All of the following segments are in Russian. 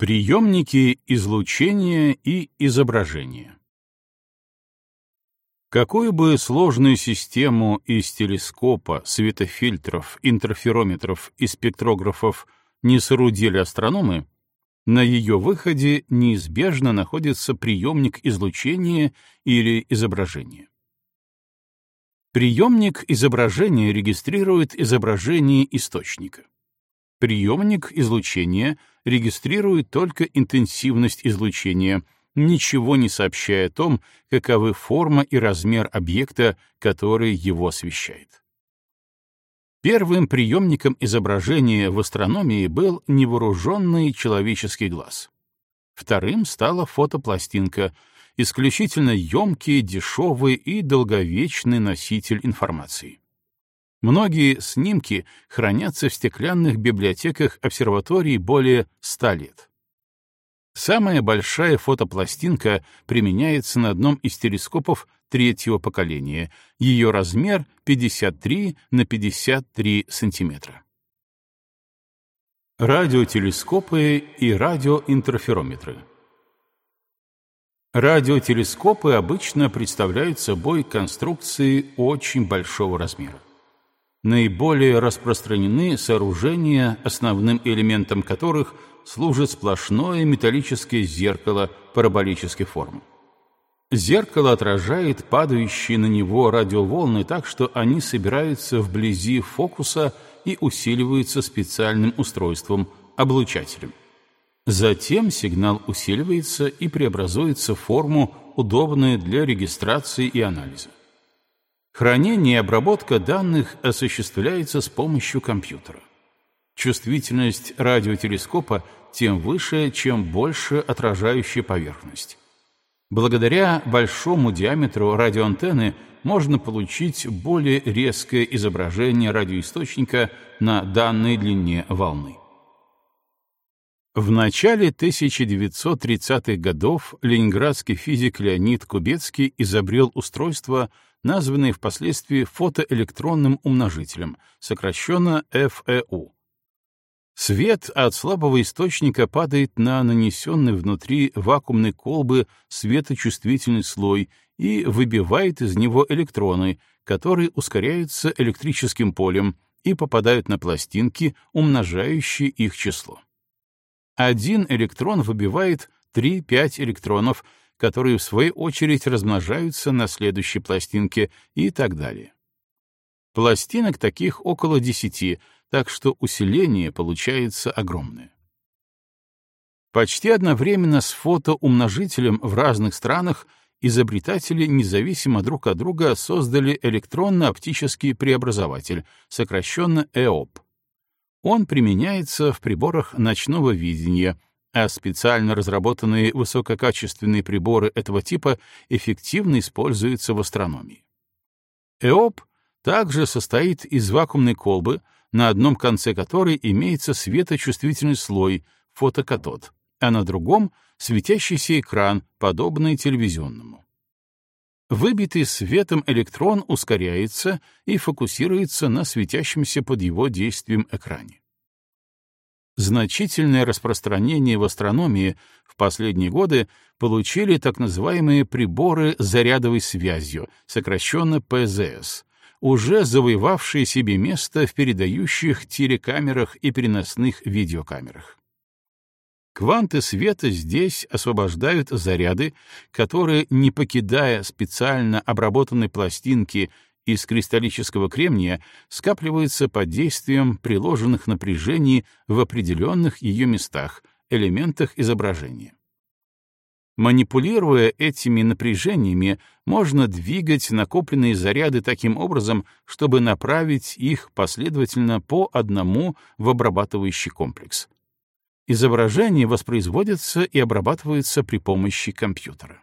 Приемники излучения и изображения Какую бы сложную систему из телескопа, светофильтров, интерферометров и спектрографов не соорудили астрономы, на ее выходе неизбежно находится приемник излучения или изображения. Приемник изображения регистрирует изображение источника. Приемник излучения регистрирует только интенсивность излучения, ничего не сообщая о том, каковы форма и размер объекта, который его освещает. Первым приемником изображения в астрономии был невооруженный человеческий глаз. Вторым стала фотопластинка, исключительно емкий, дешевый и долговечный носитель информации. Многие снимки хранятся в стеклянных библиотеках обсерваторий более ста лет. Самая большая фотопластинка применяется на одном из телескопов третьего поколения. Ее размер 53 на 53 сантиметра. Радиотелескопы и радиоинтерферометры. Радиотелескопы обычно представляют собой конструкции очень большого размера. Наиболее распространены сооружения, основным элементом которых служит сплошное металлическое зеркало параболической формы. Зеркало отражает падающие на него радиоволны так, что они собираются вблизи фокуса и усиливаются специальным устройством — облучателем. Затем сигнал усиливается и преобразуется в форму, удобную для регистрации и анализа. Хранение и обработка данных осуществляется с помощью компьютера. Чувствительность радиотелескопа тем выше, чем больше отражающая поверхность. Благодаря большому диаметру радиоантенны можно получить более резкое изображение радиоисточника на данной длине волны. В начале 1930-х годов ленинградский физик Леонид Кубецкий изобрел устройство, названное впоследствии фотоэлектронным умножителем, сокращенно ФЭУ. Свет от слабого источника падает на нанесенный внутри вакуумной колбы светочувствительный слой и выбивает из него электроны, которые ускоряются электрическим полем и попадают на пластинки, умножающие их число. Один электрон выбивает 3-5 электронов, которые в свою очередь размножаются на следующей пластинке и так далее. Пластинок таких около 10, так что усиление получается огромное. Почти одновременно с фотоумножителем в разных странах изобретатели независимо друг от друга создали электронно-оптический преобразователь, сокращенно ЭОП. Он применяется в приборах ночного видения, а специально разработанные высококачественные приборы этого типа эффективно используются в астрономии. ЭОП также состоит из вакуумной колбы, на одном конце которой имеется светочувствительный слой, фотокатод, а на другом — светящийся экран, подобный телевизионному. Выбитый светом электрон ускоряется и фокусируется на светящемся под его действием экране. Значительное распространение в астрономии в последние годы получили так называемые приборы с зарядовой связью, сокращенно ПЗС, уже завоевавшие себе место в передающих телекамерах и переносных видеокамерах. Кванты света здесь освобождают заряды, которые, не покидая специально обработанной пластинки из кристаллического кремния, скапливаются под действием приложенных напряжений в определенных ее местах, элементах изображения. Манипулируя этими напряжениями, можно двигать накопленные заряды таким образом, чтобы направить их последовательно по одному в обрабатывающий комплекс. Изображение воспроизводится и обрабатывается при помощи компьютера.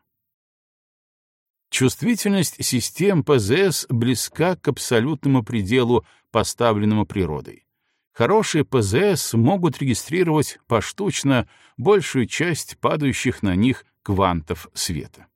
Чувствительность систем ПЗС близка к абсолютному пределу, поставленному природой. Хорошие ПЗС могут регистрировать поштучно большую часть падающих на них квантов света.